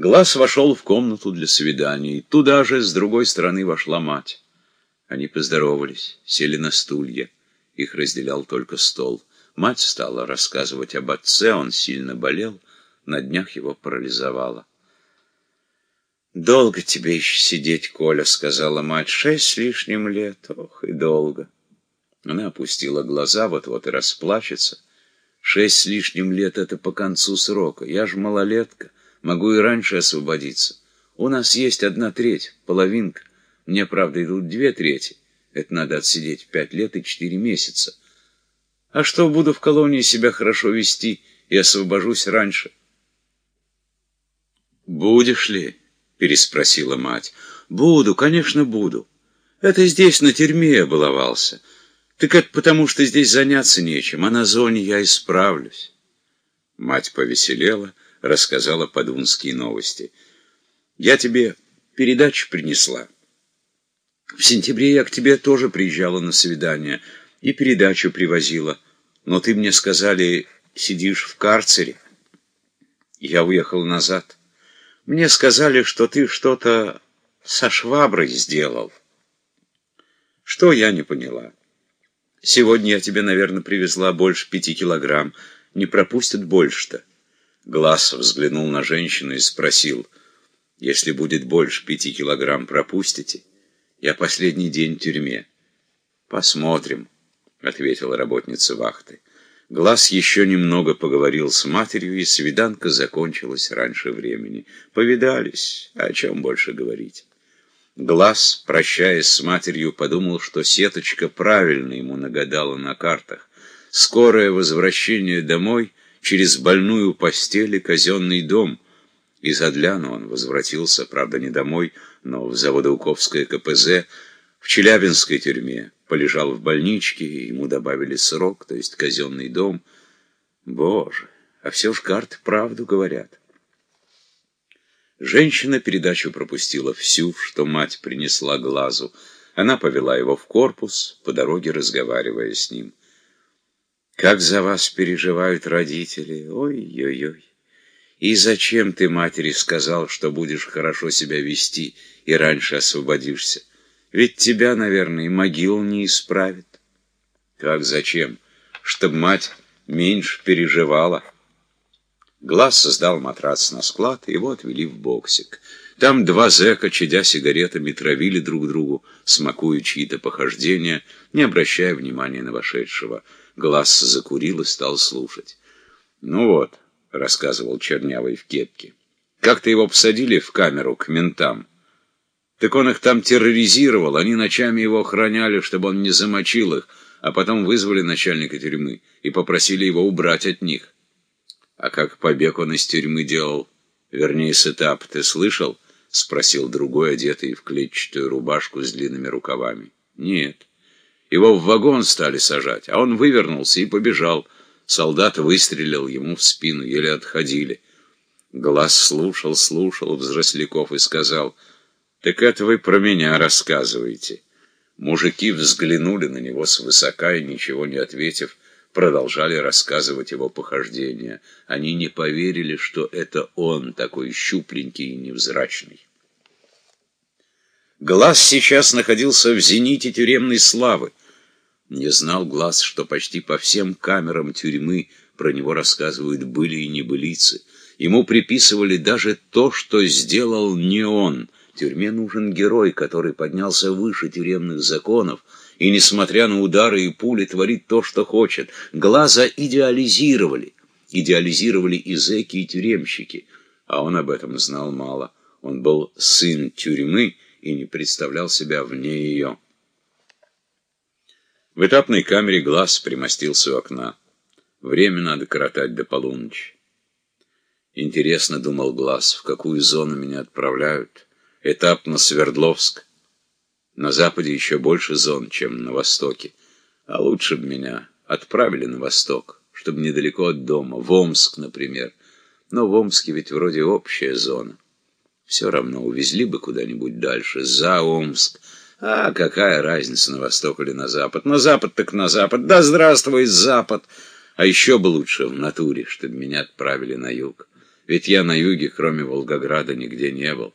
Глаз вошел в комнату для свиданий. Туда же, с другой стороны, вошла мать. Они поздоровались, сели на стулья. Их разделял только стол. Мать стала рассказывать об отце, он сильно болел, на днях его парализовало. «Долго тебе еще сидеть, Коля», — сказала мать, — «шесть с лишним лет, ох и долго». Она опустила глаза, вот-вот и расплачется. Шесть с лишним лет — это по концу срока. Я ж малолетка, могу и раньше освободиться. У нас есть одна треть, половинка. Мне, правда, идут две трети. Это надо отсидеть пять лет и четыре месяца. А что, буду в колонии себя хорошо вести и освобожусь раньше? «Будешь ли?» — переспросила мать. «Буду, конечно, буду. Это здесь на тюрьме я баловался». Так это потому, что здесь заняться нечем, а на зоне я исправлюсь. Мать повеселела, рассказала подунские новости. Я тебе передачу принесла. В сентябре я к тебе тоже приезжала на свидание и передачу привозила. Но ты мне сказали, сидишь в карцере. Я уехал назад. Мне сказали, что ты что-то со шваброй сделал. Что я не поняла. Сегодня я тебе, наверное, привезла больше пяти килограмм. Не пропустят больше-то. Глаз взглянул на женщину и спросил, если будет больше пяти килограмм, пропустите? Я последний день в тюрьме. Посмотрим, ответила работница вахты. Глаз еще немного поговорил с матерью, и свиданка закончилась раньше времени. Повидались, о чем больше говорить. Глаз, прощаясь с матерью, подумал, что сеточка правильно ему нагадала на картах. Скорое возвращение домой через больную постель и казенный дом. Из Адляна он возвратился, правда, не домой, но в Заводоуковское КПЗ, в Челябинской тюрьме. Полежал в больничке, ему добавили срок, то есть казенный дом. Боже, а все ж карты правду говорят. Женщина передачу пропустила всю, что мать принесла глазу. Она повела его в корпус, по дороге разговаривая с ним. «Как за вас переживают родители! Ой-ой-ой! И зачем ты матери сказал, что будешь хорошо себя вести и раньше освободишься? Ведь тебя, наверное, и могил не исправит». «Как зачем? Чтоб мать меньше переживала». Глаз создал матрац на склад, его отвели в боксик. Там два зэка, чадя сигаретами, травили друг другу, смакуя чьи-то похождения, не обращая внимания на вошедшего. Глаз закурил и стал слушать. «Ну вот», — рассказывал Чернявый в кепке, — «как-то его посадили в камеру к ментам. Так он их там терроризировал, они ночами его охраняли, чтобы он не замочил их, а потом вызвали начальника тюрьмы и попросили его убрать от них». А как побег он из тюрьмы делал? Вернее, с этап, ты слышал? Спросил другой, одетый в клетчатую рубашку с длинными рукавами. Нет. Его в вагон стали сажать, а он вывернулся и побежал. Солдат выстрелил ему в спину, еле отходили. Глаз слушал, слушал взросляков и сказал, «Так это вы про меня рассказываете». Мужики взглянули на него свысока и, ничего не ответив, продолжали рассказывать его похождения. Они не поверили, что это он, такой щупленький и невзрачный. Глаз сейчас находился в зените тюремной славы. Не знал Глаз, что почти по всем камерам тюрьмы про него рассказывают были и небылицы. Ему приписывали даже то, что сделал не он. Тюрьме нужен герой, который поднялся выше тюремных законов, и, несмотря на удары и пули, творит то, что хочет. Глаза идеализировали. Идеализировали и зэки, и тюремщики. А он об этом знал мало. Он был сын тюрьмы и не представлял себя вне ее. В этапной камере глаз примостился у окна. Время надо коротать до полуночи. Интересно, думал глаз, в какую зону меня отправляют. Этап на Свердловск. На западе еще больше зон, чем на востоке. А лучше бы меня отправили на восток, чтобы недалеко от дома, в Омск, например. Но в Омске ведь вроде общая зона. Все равно увезли бы куда-нибудь дальше, за Омск. А какая разница, на восток или на запад? На запад так на запад. Да здравствует запад! А еще бы лучше в натуре, чтобы меня отправили на юг. Ведь я на юге, кроме Волгограда, нигде не был.